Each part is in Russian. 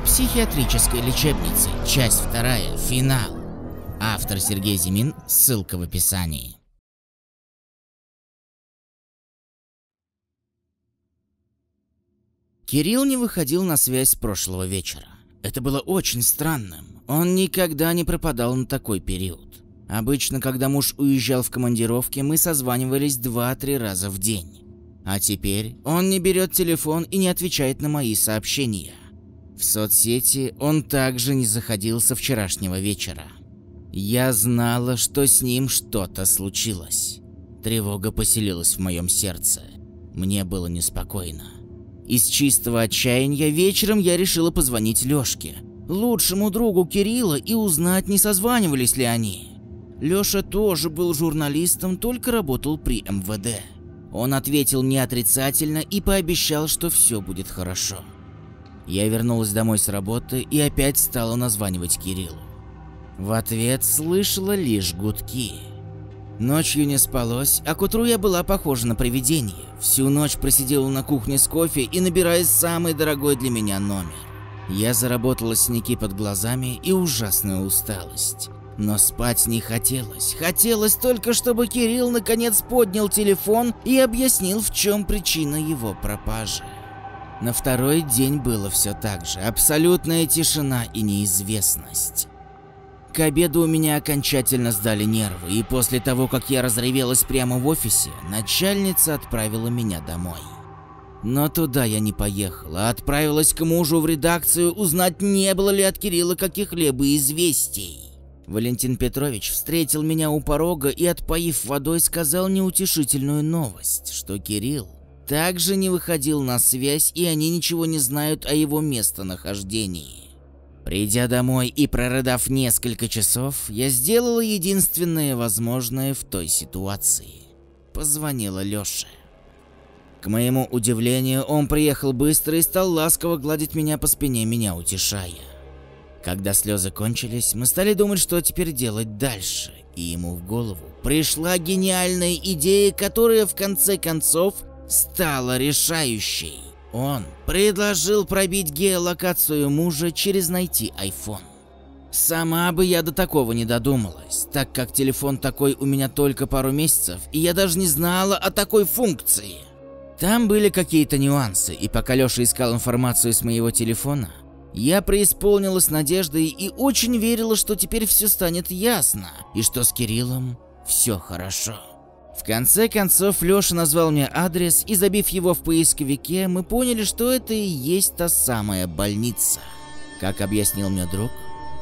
Психиатрической лечебницы. Часть вторая. Финал. Автор Сергей Зимин. Ссылка в описании. Кирилл не выходил на связь с прошлого вечера. Это было очень странным. Он никогда не пропадал на такой период. Обычно, когда муж уезжал в командировке, мы созванивались 2-3 раза в день. А теперь он не берет телефон и не отвечает на мои сообщения. В соцсети он также не заходил со вчерашнего вечера. Я знала, что с ним что-то случилось. Тревога поселилась в моем сердце. Мне было неспокойно. Из чистого отчаяния вечером я решила позвонить Лёшке, лучшему другу Кирилла, и узнать, не созванивались ли они. Лёша тоже был журналистом, только работал при МВД. Он ответил мне отрицательно и пообещал, что все будет хорошо. Я вернулась домой с работы и опять стала названивать Кириллу. В ответ слышала лишь гудки. Ночью не спалось, а к утру я была похожа на привидение. Всю ночь просидела на кухне с кофе и набирая самый дорогой для меня номер. Я заработала синяки под глазами и ужасная усталость. Но спать не хотелось. Хотелось только, чтобы Кирилл наконец поднял телефон и объяснил, в чем причина его пропажи. На второй день было все так же. Абсолютная тишина и неизвестность. К обеду у меня окончательно сдали нервы, и после того, как я разревелась прямо в офисе, начальница отправила меня домой. Но туда я не поехала, а отправилась к мужу в редакцию узнать, не было ли от Кирилла каких-либо известий. Валентин Петрович встретил меня у порога и, отпоив водой, сказал неутешительную новость, что Кирилл также не выходил на связь и они ничего не знают о его местонахождении. Придя домой и прорыдав несколько часов, я сделала единственное возможное в той ситуации. Позвонила Лёше. К моему удивлению, он приехал быстро и стал ласково гладить меня по спине, меня утешая. Когда слезы кончились, мы стали думать, что теперь делать дальше, и ему в голову пришла гениальная идея, которая в конце концов стала решающей. Он предложил пробить геолокацию мужа через найти iPhone. Сама бы я до такого не додумалась, так как телефон такой у меня только пару месяцев, и я даже не знала о такой функции. Там были какие-то нюансы, и пока Лёша искал информацию с моего телефона, я преисполнилась надеждой и очень верила, что теперь все станет ясно, и что с Кириллом все хорошо. В конце концов, Лёша назвал мне адрес, и забив его в поисковике, мы поняли, что это и есть та самая больница. Как объяснил мне друг,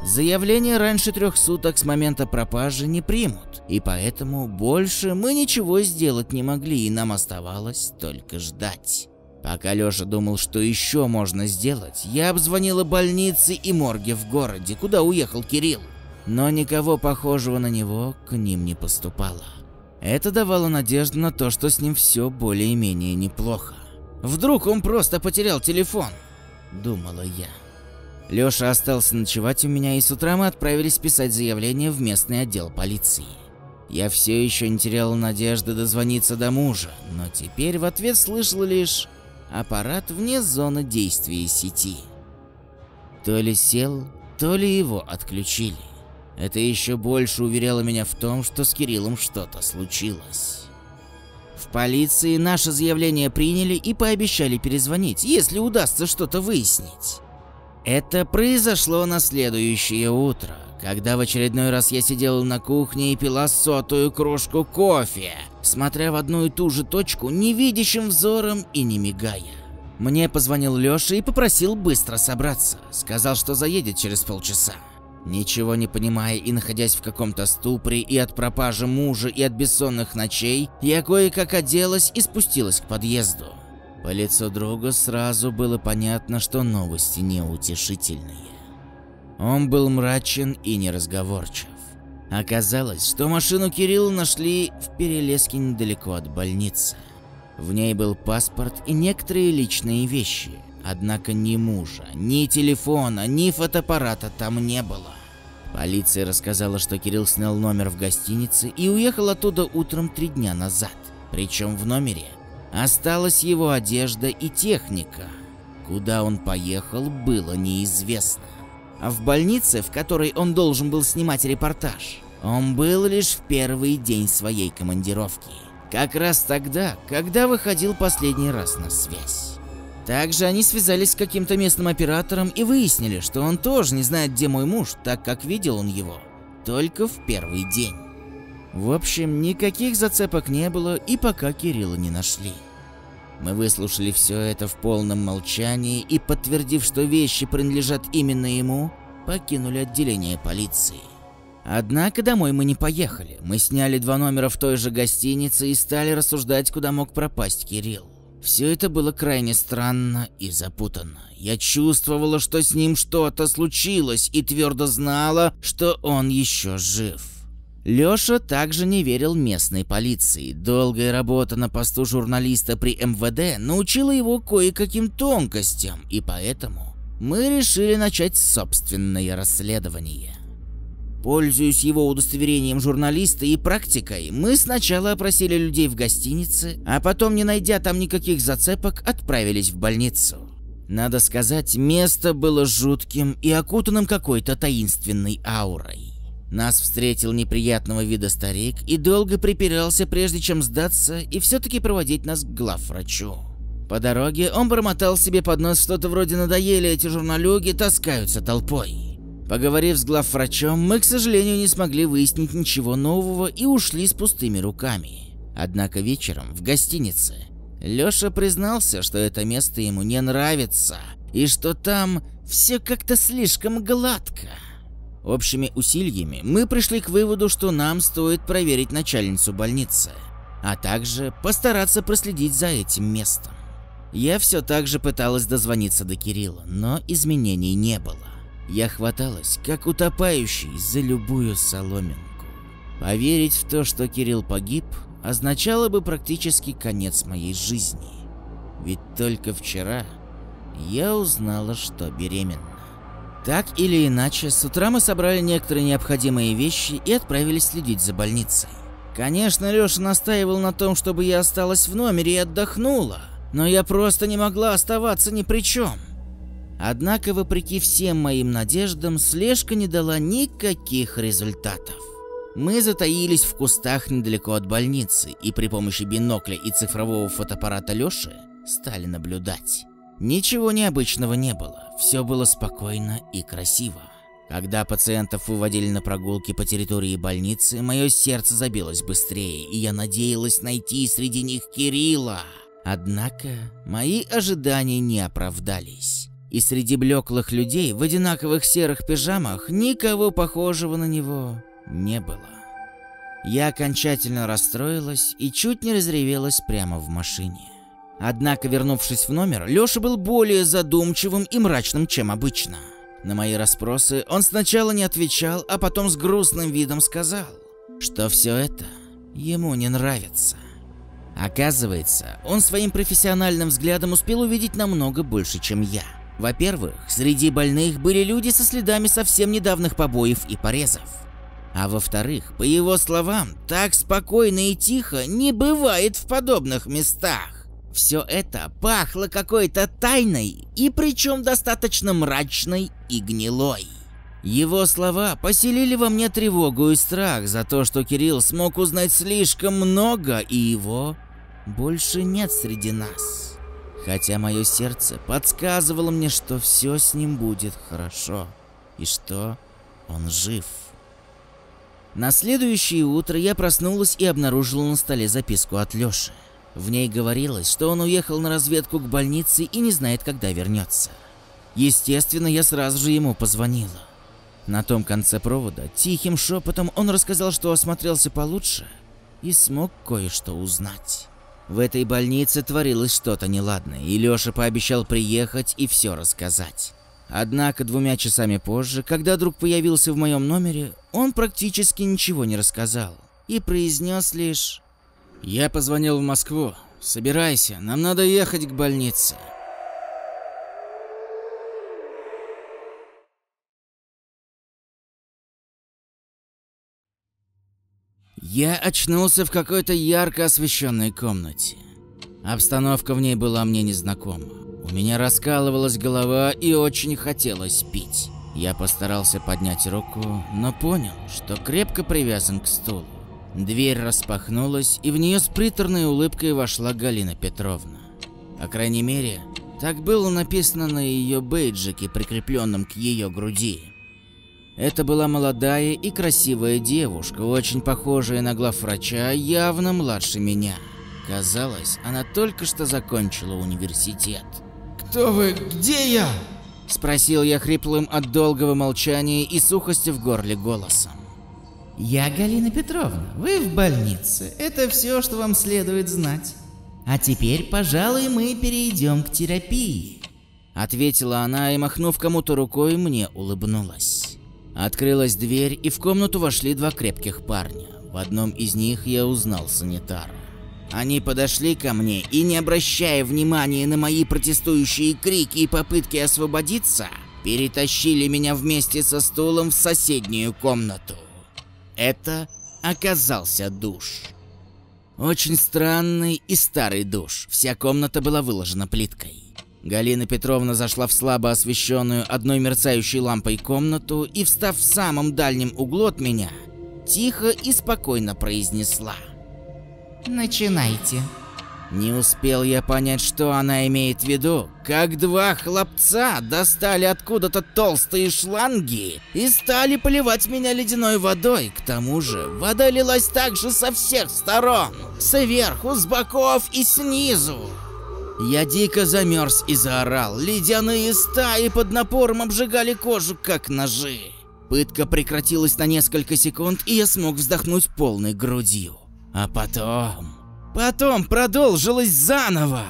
заявление раньше трех суток с момента пропажи не примут, и поэтому больше мы ничего сделать не могли, и нам оставалось только ждать. Пока Лёша думал, что еще можно сделать, я обзвонила больницы и морги в городе, куда уехал Кирилл. Но никого похожего на него к ним не поступало. Это давало надежду на то, что с ним все более-менее неплохо. Вдруг он просто потерял телефон, думала я. Лёша остался ночевать у меня, и с утра мы отправились писать заявление в местный отдел полиции. Я все еще не терял надежды дозвониться до мужа, но теперь в ответ слышал лишь аппарат вне зоны действия сети. То ли сел, то ли его отключили. Это еще больше уверяло меня в том, что с Кириллом что-то случилось. В полиции наше заявление приняли и пообещали перезвонить, если удастся что-то выяснить. Это произошло на следующее утро, когда в очередной раз я сидела на кухне и пила сотую кружку кофе, смотря в одну и ту же точку невидящим взором и не мигая. Мне позвонил Лёша и попросил быстро собраться, сказал, что заедет через полчаса. Ничего не понимая и находясь в каком-то ступоре и от пропажи мужа, и от бессонных ночей, я кое-как оделась и спустилась к подъезду. По лицу друга сразу было понятно, что новости неутешительные. Он был мрачен и неразговорчив. Оказалось, что машину Кирилла нашли в перелеске недалеко от больницы. В ней был паспорт и некоторые личные вещи, Однако ни мужа, ни телефона, ни фотоаппарата там не было. Полиция рассказала, что Кирилл снял номер в гостинице и уехал оттуда утром три дня назад. Причем в номере осталась его одежда и техника. Куда он поехал, было неизвестно. А в больнице, в которой он должен был снимать репортаж, он был лишь в первый день своей командировки. Как раз тогда, когда выходил последний раз на связь. Также они связались с каким-то местным оператором и выяснили, что он тоже не знает, где мой муж, так как видел он его только в первый день. В общем, никаких зацепок не было и пока Кирилла не нашли. Мы выслушали все это в полном молчании и, подтвердив, что вещи принадлежат именно ему, покинули отделение полиции. Однако домой мы не поехали. Мы сняли два номера в той же гостинице и стали рассуждать, куда мог пропасть Кирилл. Все это было крайне странно и запутанно. Я чувствовала, что с ним что-то случилось и твердо знала, что он еще жив. Лёша также не верил местной полиции. Долгая работа на посту журналиста при МВД научила его кое-каким тонкостям, и поэтому мы решили начать собственное расследование. Пользуясь его удостоверением журналиста и практикой, мы сначала опросили людей в гостинице, а потом, не найдя там никаких зацепок, отправились в больницу. Надо сказать, место было жутким и окутанным какой-то таинственной аурой. Нас встретил неприятного вида старик и долго припирался, прежде чем сдаться и все-таки проводить нас к главврачу. По дороге он бормотал себе под нос что-то вроде «надоели эти журналюги, таскаются толпой». Поговорив с главврачом, мы, к сожалению, не смогли выяснить ничего нового и ушли с пустыми руками. Однако вечером в гостинице Лёша признался, что это место ему не нравится и что там все как-то слишком гладко. Общими усилиями мы пришли к выводу, что нам стоит проверить начальницу больницы, а также постараться проследить за этим местом. Я все так же пыталась дозвониться до Кирилла, но изменений не было. Я хваталась, как утопающий, за любую соломинку. Поверить в то, что Кирилл погиб, означало бы практически конец моей жизни. Ведь только вчера я узнала, что беременна. Так или иначе, с утра мы собрали некоторые необходимые вещи и отправились следить за больницей. Конечно, Лёша настаивал на том, чтобы я осталась в номере и отдохнула, но я просто не могла оставаться ни при чем. Однако, вопреки всем моим надеждам, слежка не дала никаких результатов. Мы затаились в кустах недалеко от больницы и при помощи бинокля и цифрового фотоаппарата Лёши стали наблюдать. Ничего необычного не было, все было спокойно и красиво. Когда пациентов выводили на прогулки по территории больницы, мое сердце забилось быстрее, и я надеялась найти среди них Кирилла. Однако мои ожидания не оправдались и среди блеклых людей в одинаковых серых пижамах никого похожего на него не было. Я окончательно расстроилась и чуть не разревелась прямо в машине. Однако, вернувшись в номер, Лёша был более задумчивым и мрачным, чем обычно. На мои расспросы он сначала не отвечал, а потом с грустным видом сказал, что все это ему не нравится. Оказывается, он своим профессиональным взглядом успел увидеть намного больше, чем я. Во-первых, среди больных были люди со следами совсем недавних побоев и порезов. А во-вторых, по его словам, так спокойно и тихо не бывает в подобных местах. Все это пахло какой-то тайной, и причем достаточно мрачной и гнилой. Его слова поселили во мне тревогу и страх за то, что Кирилл смог узнать слишком много, и его больше нет среди нас хотя мое сердце подсказывало мне, что все с ним будет хорошо и что он жив. На следующее утро я проснулась и обнаружила на столе записку от Лёши. В ней говорилось, что он уехал на разведку к больнице и не знает, когда вернется. Естественно, я сразу же ему позвонила. На том конце провода тихим шепотом он рассказал, что осмотрелся получше и смог кое-что узнать. В этой больнице творилось что-то неладное, и Лёша пообещал приехать и все рассказать. Однако двумя часами позже, когда друг появился в моем номере, он практически ничего не рассказал и произнес лишь «Я позвонил в Москву. Собирайся, нам надо ехать к больнице». Я очнулся в какой-то ярко освещенной комнате. Обстановка в ней была мне незнакома. У меня раскалывалась голова и очень хотелось пить. Я постарался поднять руку, но понял, что крепко привязан к стулу. Дверь распахнулась, и в нее с приторной улыбкой вошла Галина Петровна. По крайней мере, так было написано на ее бейджике, прикрепленном к ее груди. Это была молодая и красивая девушка, очень похожая на главврача, явно младше меня. Казалось, она только что закончила университет. «Кто вы? Где я?» Спросил я хриплым от долгого молчания и сухости в горле голосом. «Я Галина Петровна, вы в больнице. Это все, что вам следует знать. А теперь, пожалуй, мы перейдем к терапии». Ответила она и, махнув кому-то рукой, мне улыбнулась. Открылась дверь, и в комнату вошли два крепких парня. В одном из них я узнал санитара. Они подошли ко мне и, не обращая внимания на мои протестующие крики и попытки освободиться, перетащили меня вместе со стулом в соседнюю комнату. Это оказался душ. Очень странный и старый душ. Вся комната была выложена плиткой. Галина Петровна зашла в слабо освещенную одной мерцающей лампой комнату и, встав в самом дальнем углу от меня, тихо и спокойно произнесла. «Начинайте». Не успел я понять, что она имеет в виду, как два хлопца достали откуда-то толстые шланги и стали поливать меня ледяной водой. К тому же вода лилась также со всех сторон, сверху, с боков и снизу. Я дико замерз и заорал. Ледяные стаи под напором обжигали кожу, как ножи. Пытка прекратилась на несколько секунд, и я смог вздохнуть полной грудью. А потом... Потом продолжилось заново.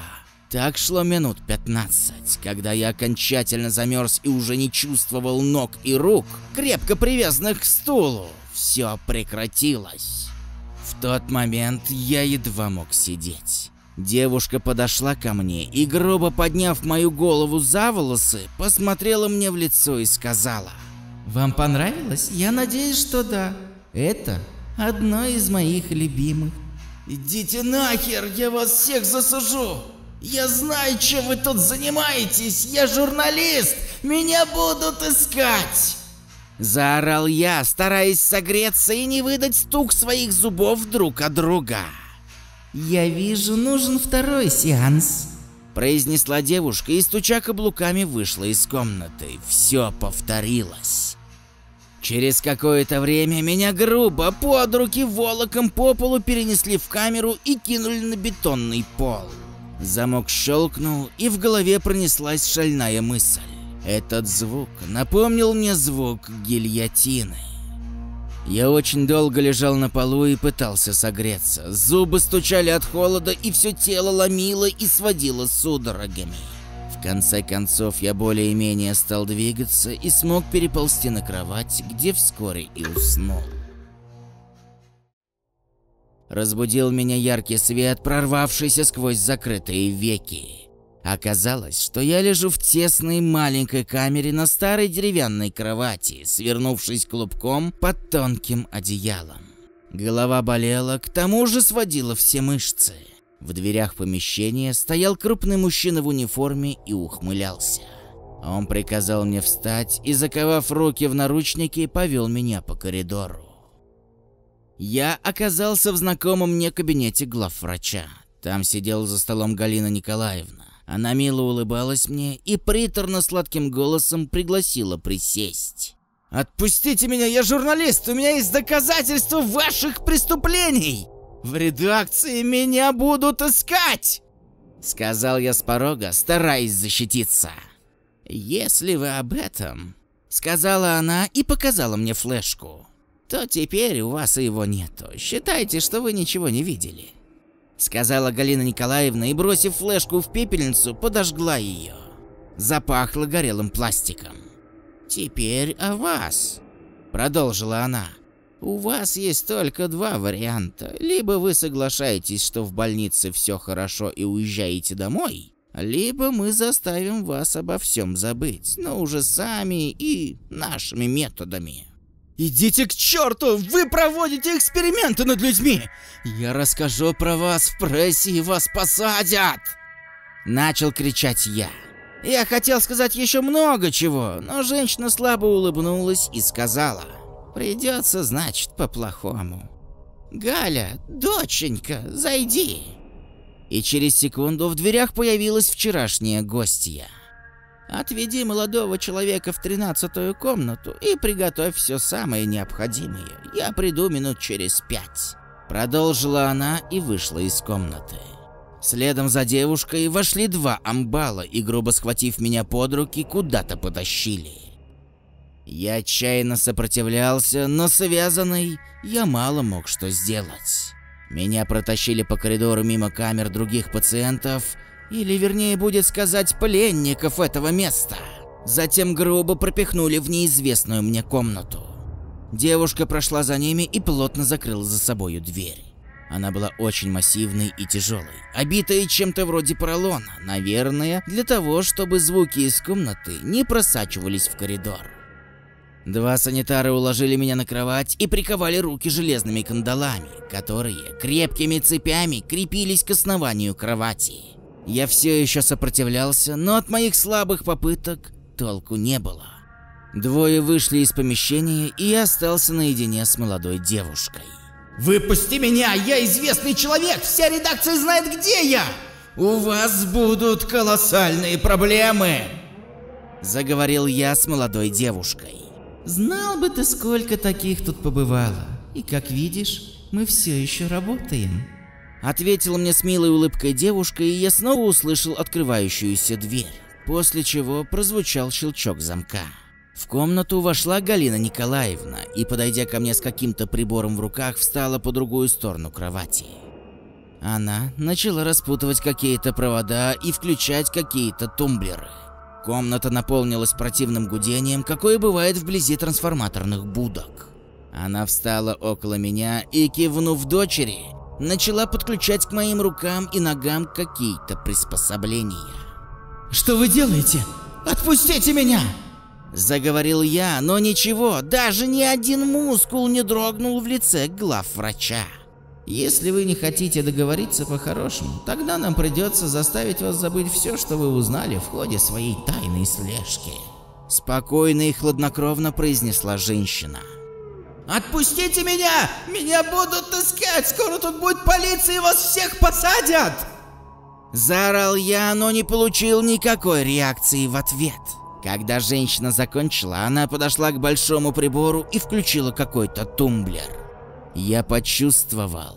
Так шло минут 15, когда я окончательно замерз и уже не чувствовал ног и рук, крепко привязанных к стулу. Все прекратилось. В тот момент я едва мог сидеть. Девушка подошла ко мне и, грубо подняв мою голову за волосы, посмотрела мне в лицо и сказала. «Вам понравилось? Я надеюсь, что да. Это одно из моих любимых. «Идите нахер, я вас всех засужу! Я знаю, чем вы тут занимаетесь! Я журналист! Меня будут искать!» Заорал я, стараясь согреться и не выдать стук своих зубов друг от друга. «Я вижу, нужен второй сеанс», произнесла девушка и, стуча каблуками, вышла из комнаты. Все повторилось. Через какое-то время меня грубо под руки волоком по полу перенесли в камеру и кинули на бетонный пол. Замок щелкнул, и в голове пронеслась шальная мысль. Этот звук напомнил мне звук гильотины. Я очень долго лежал на полу и пытался согреться. Зубы стучали от холода, и все тело ломило и сводило судорогами. В конце концов, я более-менее стал двигаться и смог переползти на кровать, где вскоре и уснул. Разбудил меня яркий свет, прорвавшийся сквозь закрытые веки. Оказалось, что я лежу в тесной маленькой камере на старой деревянной кровати, свернувшись клубком под тонким одеялом. Голова болела, к тому же сводила все мышцы. В дверях помещения стоял крупный мужчина в униформе и ухмылялся. Он приказал мне встать и, заковав руки в наручники, повел меня по коридору. Я оказался в знакомом мне кабинете главврача. Там сидела за столом Галина Николаевна. Она мило улыбалась мне и приторно-сладким голосом пригласила присесть. «Отпустите меня, я журналист, у меня есть доказательства ваших преступлений! В редакции меня будут искать!» Сказал я с порога, стараясь защититься. «Если вы об этом...» Сказала она и показала мне флешку. «То теперь у вас его нету. Считайте, что вы ничего не видели». Сказала Галина Николаевна и, бросив флешку в пепельницу, подожгла ее. Запахло горелым пластиком. «Теперь о вас», — продолжила она. «У вас есть только два варианта. Либо вы соглашаетесь, что в больнице все хорошо и уезжаете домой, либо мы заставим вас обо всем забыть, но уже сами и нашими методами». «Идите к черту! Вы проводите эксперименты над людьми! Я расскажу про вас в прессе и вас посадят!» Начал кричать я. Я хотел сказать еще много чего, но женщина слабо улыбнулась и сказала. Придется, значит, по-плохому. Галя, доченька, зайди. И через секунду в дверях появилась вчерашняя гостья. Отведи молодого человека в тринадцатую комнату и приготовь все самое необходимое. Я приду минут через пять. Продолжила она и вышла из комнаты. Следом за девушкой вошли два амбала и, грубо схватив меня под руки, куда-то потащили. Я отчаянно сопротивлялся, но связанный я мало мог что сделать. Меня протащили по коридору мимо камер других пациентов, или вернее будет сказать пленников этого места. Затем грубо пропихнули в неизвестную мне комнату. Девушка прошла за ними и плотно закрыла за собою дверь. Она была очень массивной и тяжелой, обитая чем-то вроде поролона, наверное, для того, чтобы звуки из комнаты не просачивались в коридор. Два санитара уложили меня на кровать и приковали руки железными кандалами, которые крепкими цепями крепились к основанию кровати. Я все еще сопротивлялся, но от моих слабых попыток толку не было. Двое вышли из помещения, и я остался наедине с молодой девушкой. Выпусти меня, я известный человек, вся редакция знает, где я. У вас будут колоссальные проблемы. Заговорил я с молодой девушкой. Знал бы ты, сколько таких тут побывало. И как видишь, мы все еще работаем. Ответила мне с милой улыбкой девушка, и я снова услышал открывающуюся дверь, после чего прозвучал щелчок замка. В комнату вошла Галина Николаевна и, подойдя ко мне с каким-то прибором в руках, встала по другую сторону кровати. Она начала распутывать какие-то провода и включать какие-то тумблеры. Комната наполнилась противным гудением, какое бывает вблизи трансформаторных будок. Она встала около меня и, кивнув дочери, начала подключать к моим рукам и ногам какие-то приспособления. Что вы делаете? Отпустите меня! Заговорил я, но ничего, даже ни один мускул не дрогнул в лице главврача. Если вы не хотите договориться по-хорошему, тогда нам придется заставить вас забыть все, что вы узнали в ходе своей тайной слежки. Спокойно и хладнокровно произнесла женщина. Отпустите меня! Меня будут искать! Скоро тут будет полиция и вас всех посадят! Заорал я, но не получил никакой реакции в ответ. Когда женщина закончила, она подошла к большому прибору и включила какой-то тумблер. Я почувствовал,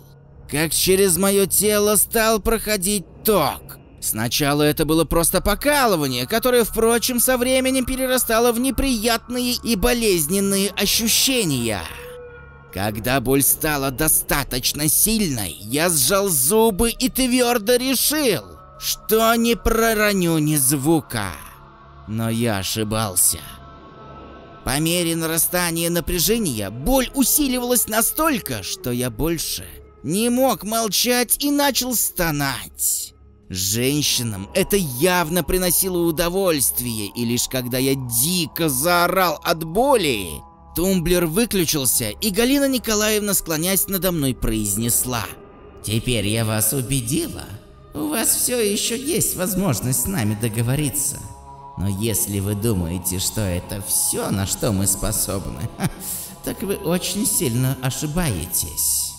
как через мое тело стал проходить ток. Сначала это было просто покалывание, которое, впрочем, со временем перерастало в неприятные и болезненные ощущения. Когда боль стала достаточно сильной, я сжал зубы и твердо решил, что не пророню ни звука. Но я ошибался. По мере нарастания напряжения боль усиливалась настолько, что я больше не мог молчать и начал стонать. Женщинам это явно приносило удовольствие, и лишь когда я дико заорал от боли, тумблер выключился, и Галина Николаевна, склонясь надо мной, произнесла. «Теперь я вас убедила. У вас все еще есть возможность с нами договориться. Но если вы думаете, что это все, на что мы способны, так вы очень сильно ошибаетесь.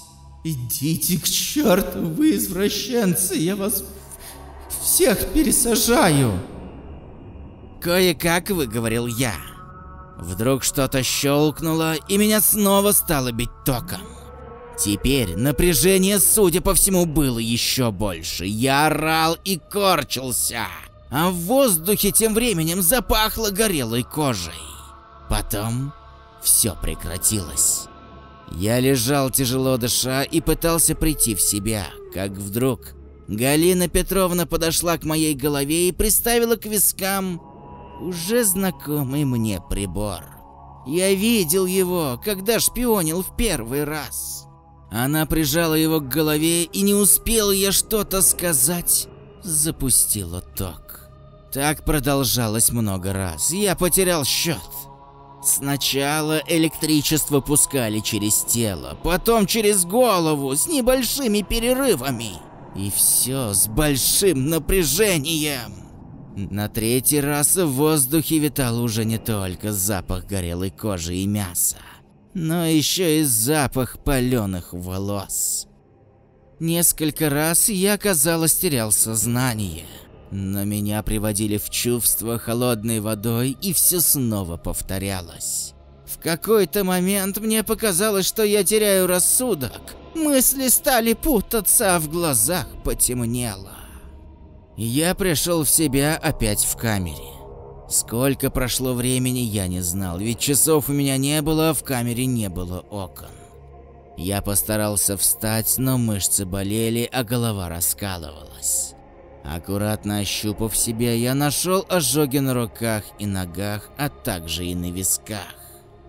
Идите к черту, вы извращенцы, я вас всех пересажаю. Кое-как выговорил я. Вдруг что-то щелкнуло, и меня снова стало бить током. Теперь напряжение, судя по всему, было еще больше. Я орал и корчился а в воздухе тем временем запахло горелой кожей. Потом все прекратилось. Я лежал тяжело дыша и пытался прийти в себя, как вдруг Галина Петровна подошла к моей голове и приставила к вискам уже знакомый мне прибор. Я видел его, когда шпионил в первый раз. Она прижала его к голове, и не успел я что-то сказать, запустила ток. Так продолжалось много раз. Я потерял счет. Сначала электричество пускали через тело, потом через голову с небольшими перерывами. И все с большим напряжением. На третий раз в воздухе витал уже не только запах горелой кожи и мяса, но еще и запах паленых волос. Несколько раз я, казалось, терял сознание, но меня приводили в чувство холодной водой и все снова повторялось. В какой-то момент мне показалось, что я теряю рассудок. Мысли стали путаться, а в глазах потемнело. Я пришел в себя опять в камере. Сколько прошло времени, я не знал, ведь часов у меня не было, а в камере не было окон. Я постарался встать, но мышцы болели, а голова раскалывалась. Аккуратно ощупав себя, я нашел ожоги на руках и ногах, а также и на висках.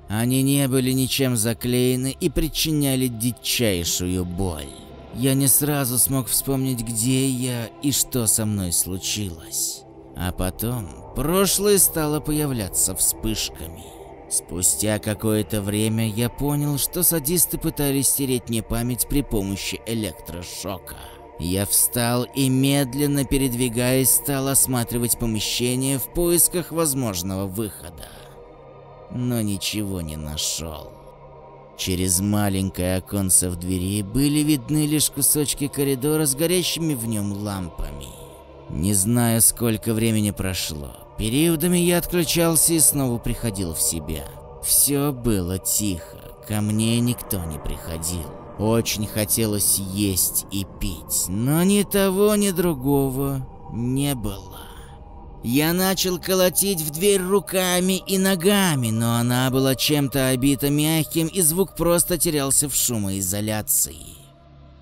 Они не были ничем заклеены и причиняли дичайшую боль. Я не сразу смог вспомнить, где я и что со мной случилось. А потом прошлое стало появляться вспышками. Спустя какое-то время я понял, что садисты пытались стереть мне память при помощи электрошока. Я встал и, медленно передвигаясь, стал осматривать помещение в поисках возможного выхода. Но ничего не нашел. Через маленькое оконце в двери были видны лишь кусочки коридора с горящими в нем лампами. Не знаю, сколько времени прошло. Периодами я отключался и снова приходил в себя. Все было тихо, ко мне никто не приходил. Очень хотелось есть и пить, но ни того, ни другого не было. Я начал колотить в дверь руками и ногами, но она была чем-то обита мягким, и звук просто терялся в шумоизоляции.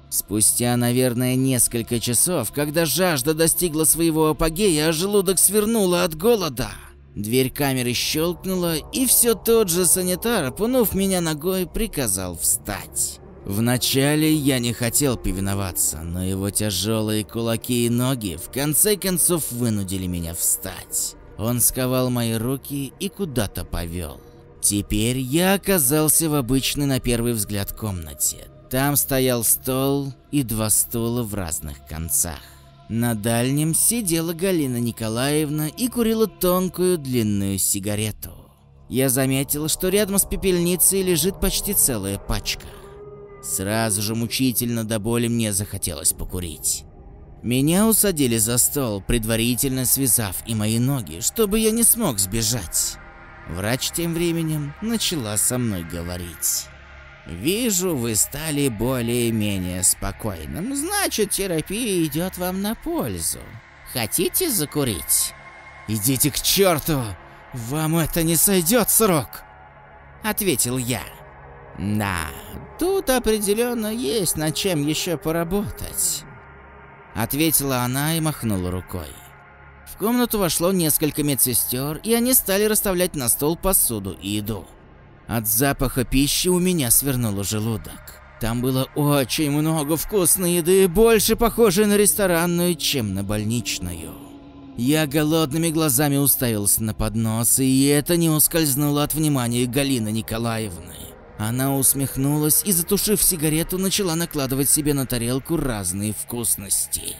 Спустя, наверное, несколько часов, когда жажда достигла своего апогея, а желудок свернуло от голода, дверь камеры щелкнула, и все тот же санитар, пнув меня ногой, приказал встать. Вначале я не хотел повиноваться, но его тяжелые кулаки и ноги в конце концов вынудили меня встать. Он сковал мои руки и куда-то повел. Теперь я оказался в обычной на первый взгляд комнате. Там стоял стол и два стула в разных концах. На дальнем сидела Галина Николаевна и курила тонкую длинную сигарету. Я заметил, что рядом с пепельницей лежит почти целая пачка. Сразу же мучительно до боли мне захотелось покурить. Меня усадили за стол, предварительно связав и мои ноги, чтобы я не смог сбежать. Врач тем временем начала со мной говорить. «Вижу, вы стали более-менее спокойным, значит, терапия идет вам на пользу. Хотите закурить?» «Идите к черту! Вам это не сойдет срок!» Ответил я. Да, тут определенно есть над чем еще поработать. Ответила она и махнула рукой. В комнату вошло несколько медсестер, и они стали расставлять на стол посуду и еду. От запаха пищи у меня свернуло желудок. Там было очень много вкусной еды, больше похожей на ресторанную, чем на больничную. Я голодными глазами уставился на поднос, и это не ускользнуло от внимания Галины Николаевны. Она усмехнулась и, затушив сигарету, начала накладывать себе на тарелку разные вкусности.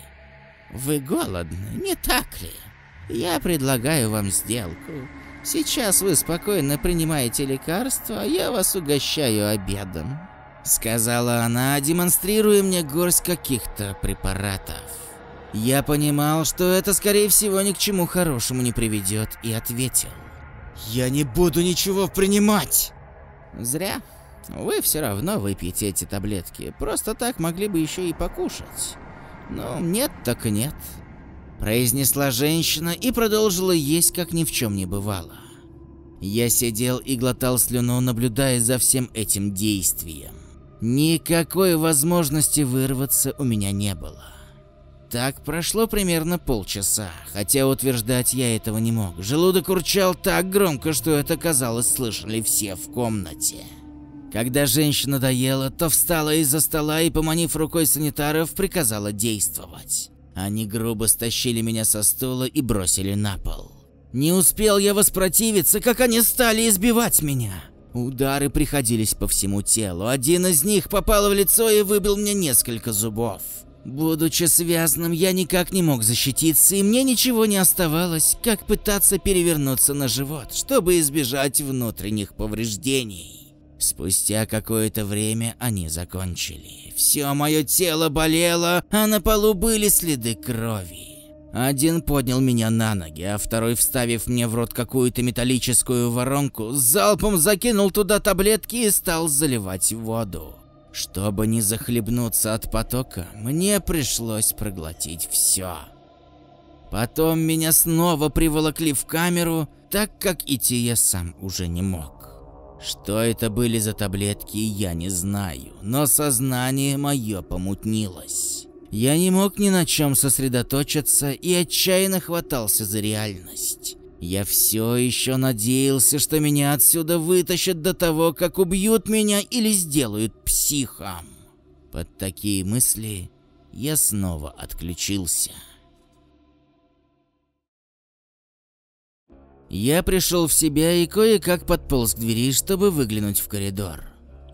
«Вы голодны, не так ли? Я предлагаю вам сделку. Сейчас вы спокойно принимаете лекарства, а я вас угощаю обедом», — сказала она, демонстрируя мне горсть каких-то препаратов. Я понимал, что это, скорее всего, ни к чему хорошему не приведет, и ответил. «Я не буду ничего принимать!» Зря. Вы все равно выпьете эти таблетки. Просто так могли бы еще и покушать. Но нет так нет. Произнесла женщина и продолжила есть, как ни в чем не бывало. Я сидел и глотал слюну, наблюдая за всем этим действием. Никакой возможности вырваться у меня не было. Так прошло примерно полчаса, хотя утверждать я этого не мог. Желудок урчал так громко, что это казалось слышали все в комнате. Когда женщина доела, то встала из-за стола и, поманив рукой санитаров, приказала действовать. Они грубо стащили меня со стула и бросили на пол. Не успел я воспротивиться, как они стали избивать меня. Удары приходились по всему телу. Один из них попал в лицо и выбил мне несколько зубов. Будучи связанным, я никак не мог защититься, и мне ничего не оставалось, как пытаться перевернуться на живот, чтобы избежать внутренних повреждений. Спустя какое-то время они закончили. Все мое тело болело, а на полу были следы крови. Один поднял меня на ноги, а второй, вставив мне в рот какую-то металлическую воронку, залпом закинул туда таблетки и стал заливать воду. Чтобы не захлебнуться от потока, мне пришлось проглотить все. Потом меня снова приволокли в камеру, так как идти я сам уже не мог. Что это были за таблетки, я не знаю, но сознание мое помутнилось. Я не мог ни на чем сосредоточиться и отчаянно хватался за реальность. Я все еще надеялся, что меня отсюда вытащат до того, как убьют меня или сделают психом. Под такие мысли я снова отключился. Я пришел в себя и кое-как подполз к двери, чтобы выглянуть в коридор.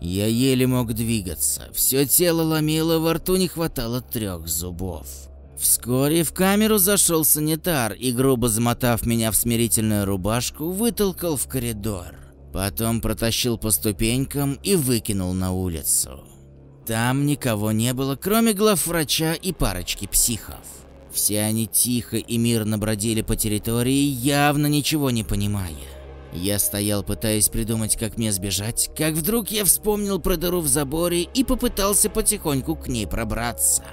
Я еле мог двигаться, все тело ломило, во рту не хватало трех зубов. Вскоре в камеру зашел санитар и, грубо замотав меня в смирительную рубашку, вытолкал в коридор. Потом протащил по ступенькам и выкинул на улицу. Там никого не было, кроме главврача и парочки психов. Все они тихо и мирно бродили по территории, явно ничего не понимая. Я стоял, пытаясь придумать, как мне сбежать, как вдруг я вспомнил про дыру в заборе и попытался потихоньку к ней пробраться.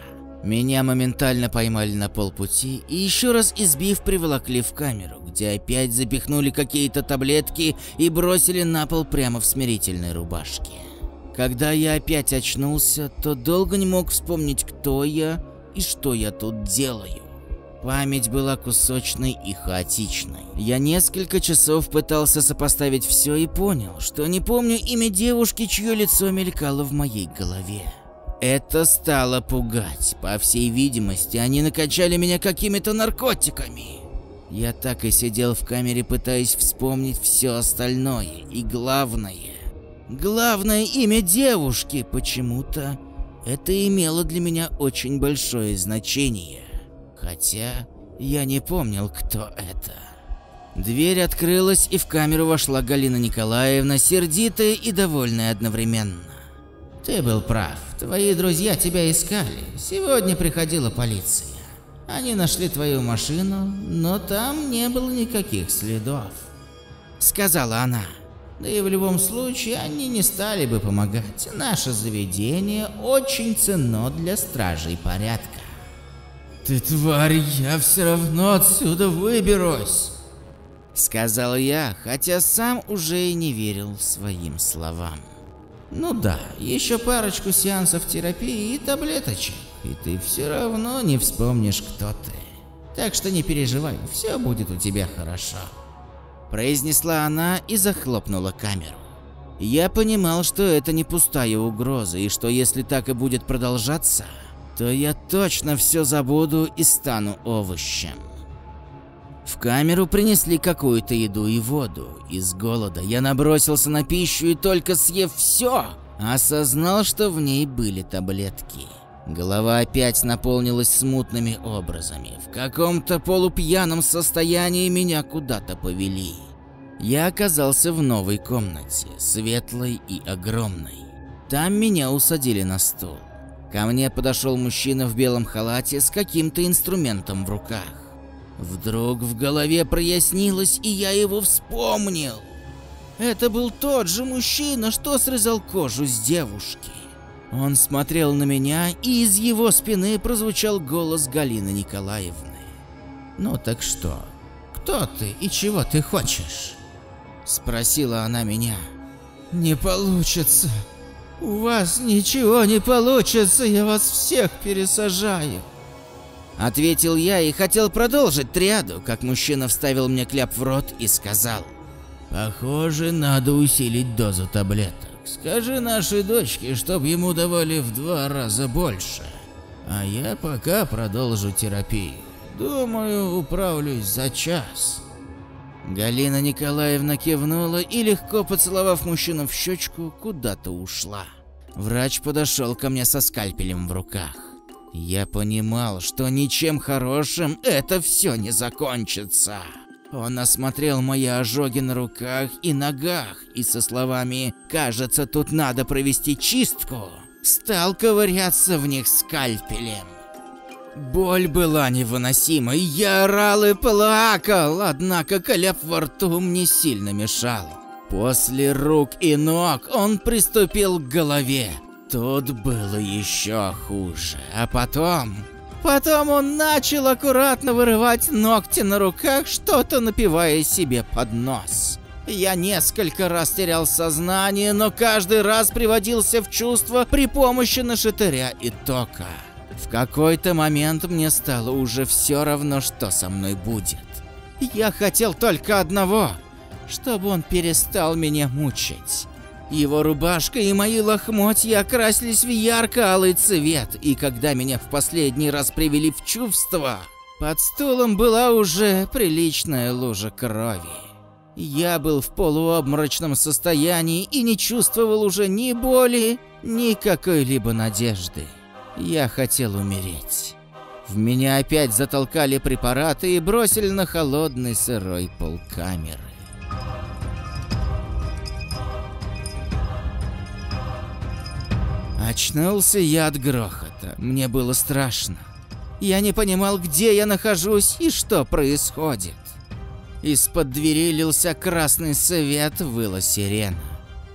Меня моментально поймали на полпути и еще раз избив приволокли в камеру, где опять запихнули какие-то таблетки и бросили на пол прямо в смирительной рубашке. Когда я опять очнулся, то долго не мог вспомнить, кто я и что я тут делаю. Память была кусочной и хаотичной. Я несколько часов пытался сопоставить все и понял, что не помню имя девушки, чье лицо мелькало в моей голове. Это стало пугать. По всей видимости, они накачали меня какими-то наркотиками. Я так и сидел в камере, пытаясь вспомнить все остальное. И главное... Главное имя девушки почему-то... Это имело для меня очень большое значение. Хотя я не помнил, кто это. Дверь открылась, и в камеру вошла Галина Николаевна, сердитая и довольная одновременно. Ты был прав. Твои друзья тебя искали. Сегодня приходила полиция. Они нашли твою машину, но там не было никаких следов. Сказала она. Да и в любом случае они не стали бы помогать. Наше заведение очень ценно для стражей порядка. Ты тварь, я все равно отсюда выберусь. Сказал я, хотя сам уже и не верил своим словам. Ну да, еще парочку сеансов терапии и таблеточек, и ты все равно не вспомнишь, кто ты. Так что не переживай, все будет у тебя хорошо. Произнесла она и захлопнула камеру. Я понимал, что это не пустая угроза, и что если так и будет продолжаться, то я точно все забуду и стану овощем. В камеру принесли какую-то еду и воду. Из голода я набросился на пищу и только съев все, осознал, что в ней были таблетки. Голова опять наполнилась смутными образами. В каком-то полупьяном состоянии меня куда-то повели. Я оказался в новой комнате, светлой и огромной. Там меня усадили на стол. Ко мне подошел мужчина в белом халате с каким-то инструментом в руках. Вдруг в голове прояснилось, и я его вспомнил. Это был тот же мужчина, что срезал кожу с девушки. Он смотрел на меня, и из его спины прозвучал голос Галины Николаевны. «Ну так что? Кто ты и чего ты хочешь?» Спросила она меня. «Не получится. У вас ничего не получится, я вас всех пересажаю. Ответил я и хотел продолжить триаду, как мужчина вставил мне кляп в рот и сказал. Похоже, надо усилить дозу таблеток. Скажи нашей дочке, чтоб ему давали в два раза больше. А я пока продолжу терапию. Думаю, управлюсь за час. Галина Николаевна кивнула и, легко поцеловав мужчину в щечку, куда-то ушла. Врач подошел ко мне со скальпелем в руках. Я понимал, что ничем хорошим это все не закончится. Он осмотрел мои ожоги на руках и ногах и со словами «Кажется, тут надо провести чистку» стал ковыряться в них скальпелем. Боль была невыносимой, я орал и плакал, однако кляп во рту мне сильно мешал. После рук и ног он приступил к голове. Тут было еще хуже, а потом... Потом он начал аккуратно вырывать ногти на руках, что-то напивая себе под нос. Я несколько раз терял сознание, но каждый раз приводился в чувство при помощи нашатыря и тока. В какой-то момент мне стало уже все равно, что со мной будет. Я хотел только одного, чтобы он перестал меня мучить. Его рубашка и мои лохмотья окрасились в ярко-алый цвет, и когда меня в последний раз привели в чувство, под стулом была уже приличная лужа крови. Я был в полуобморочном состоянии и не чувствовал уже ни боли, ни какой-либо надежды. Я хотел умереть. В меня опять затолкали препараты и бросили на холодный сырой пол камеры. Очнулся я от грохота. Мне было страшно. Я не понимал, где я нахожусь и что происходит. Из-под двери лился красный свет, выла сирена.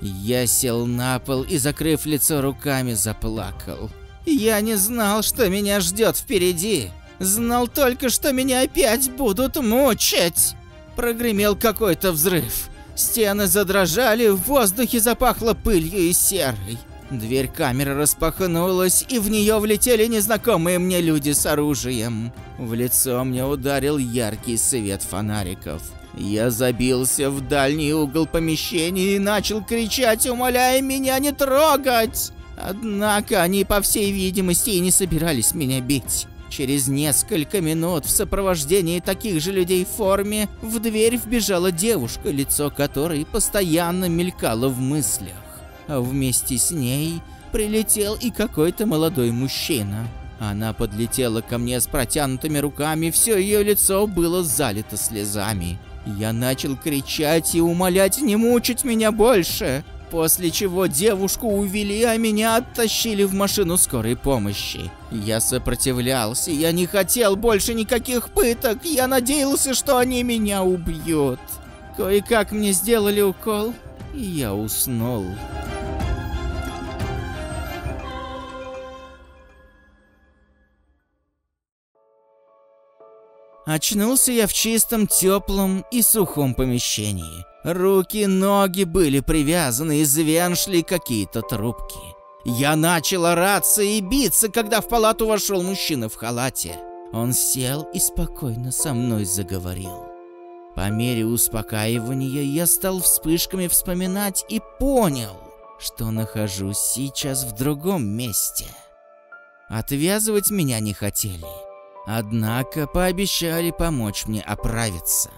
Я сел на пол и, закрыв лицо руками, заплакал. Я не знал, что меня ждет впереди. Знал только, что меня опять будут мучить. Прогремел какой-то взрыв. Стены задрожали, в воздухе запахло пылью и серой. Дверь камеры распахнулась, и в нее влетели незнакомые мне люди с оружием. В лицо мне ударил яркий свет фонариков. Я забился в дальний угол помещения и начал кричать, умоляя меня не трогать. Однако они, по всей видимости, и не собирались меня бить. Через несколько минут в сопровождении таких же людей в форме в дверь вбежала девушка, лицо которой постоянно мелькало в мыслях. А вместе с ней прилетел и какой-то молодой мужчина. Она подлетела ко мне с протянутыми руками, все ее лицо было залито слезами. Я начал кричать и умолять не мучить меня больше. После чего девушку увели, а меня оттащили в машину скорой помощи. Я сопротивлялся, я не хотел больше никаких пыток, я надеялся, что они меня убьют. Кое-как мне сделали укол, и я уснул. Очнулся я в чистом, теплом и сухом помещении. Руки, ноги были привязаны, из вен шли какие-то трубки. Я начал ораться и биться, когда в палату вошел мужчина в халате. Он сел и спокойно со мной заговорил. По мере успокаивания я стал вспышками вспоминать и понял, что нахожусь сейчас в другом месте. Отвязывать меня не хотели. Однако пообещали помочь мне оправиться.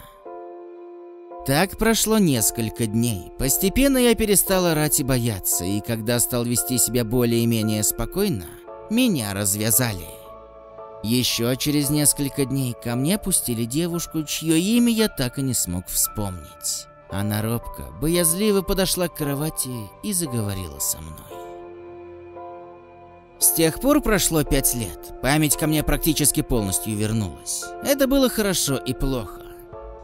Так прошло несколько дней. Постепенно я перестал орать и бояться, и когда стал вести себя более-менее спокойно, меня развязали. Еще через несколько дней ко мне пустили девушку, чье имя я так и не смог вспомнить. Она робко, боязливо подошла к кровати и заговорила со мной. С тех пор прошло пять лет. Память ко мне практически полностью вернулась. Это было хорошо и плохо.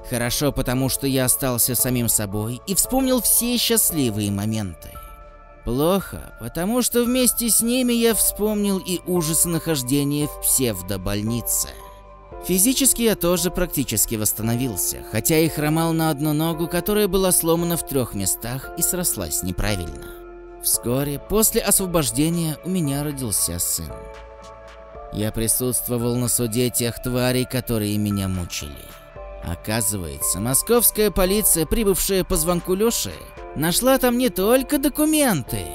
Хорошо, потому что я остался самим собой и вспомнил все счастливые моменты. Плохо, потому что вместе с ними я вспомнил и ужасы нахождения в псевдобольнице. Физически я тоже практически восстановился, хотя и хромал на одну ногу, которая была сломана в трех местах и срослась неправильно. Вскоре после освобождения у меня родился сын. Я присутствовал на суде тех тварей, которые меня мучили. Оказывается, московская полиция, прибывшая по звонку Лёши, нашла там не только документы,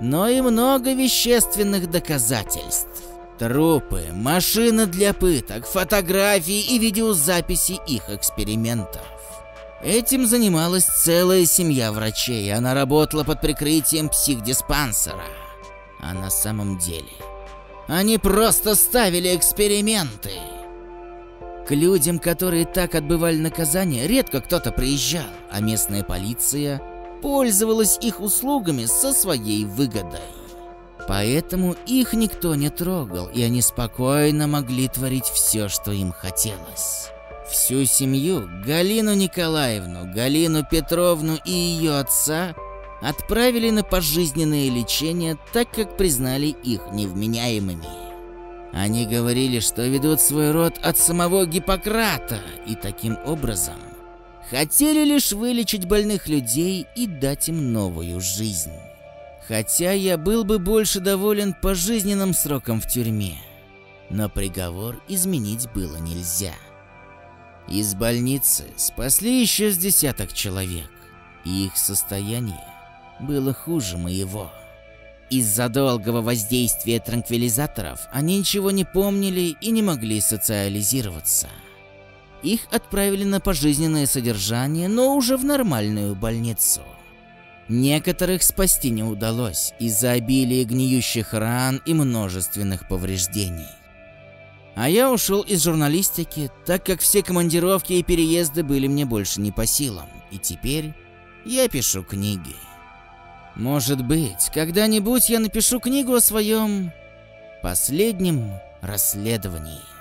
но и много вещественных доказательств. Трупы, машины для пыток, фотографии и видеозаписи их экспериментов. Этим занималась целая семья врачей, она работала под прикрытием психдиспансера. А на самом деле, Они просто ставили эксперименты. К людям, которые так отбывали наказание, редко кто-то приезжал, а местная полиция пользовалась их услугами со своей выгодой. Поэтому их никто не трогал, и они спокойно могли творить все, что им хотелось. Всю семью, Галину Николаевну, Галину Петровну и ее отца отправили на пожизненное лечение, так как признали их невменяемыми. Они говорили, что ведут свой род от самого Гиппократа, и таким образом хотели лишь вылечить больных людей и дать им новую жизнь. Хотя я был бы больше доволен пожизненным сроком в тюрьме, но приговор изменить было нельзя. Из больницы спасли еще с десяток человек, их состояние было хуже моего. Из-за долгого воздействия транквилизаторов они ничего не помнили и не могли социализироваться. Их отправили на пожизненное содержание, но уже в нормальную больницу. Некоторых спасти не удалось из-за обилия гниющих ран и множественных повреждений. А я ушел из журналистики, так как все командировки и переезды были мне больше не по силам, и теперь я пишу книги. Может быть, когда-нибудь я напишу книгу о своем последнем расследовании.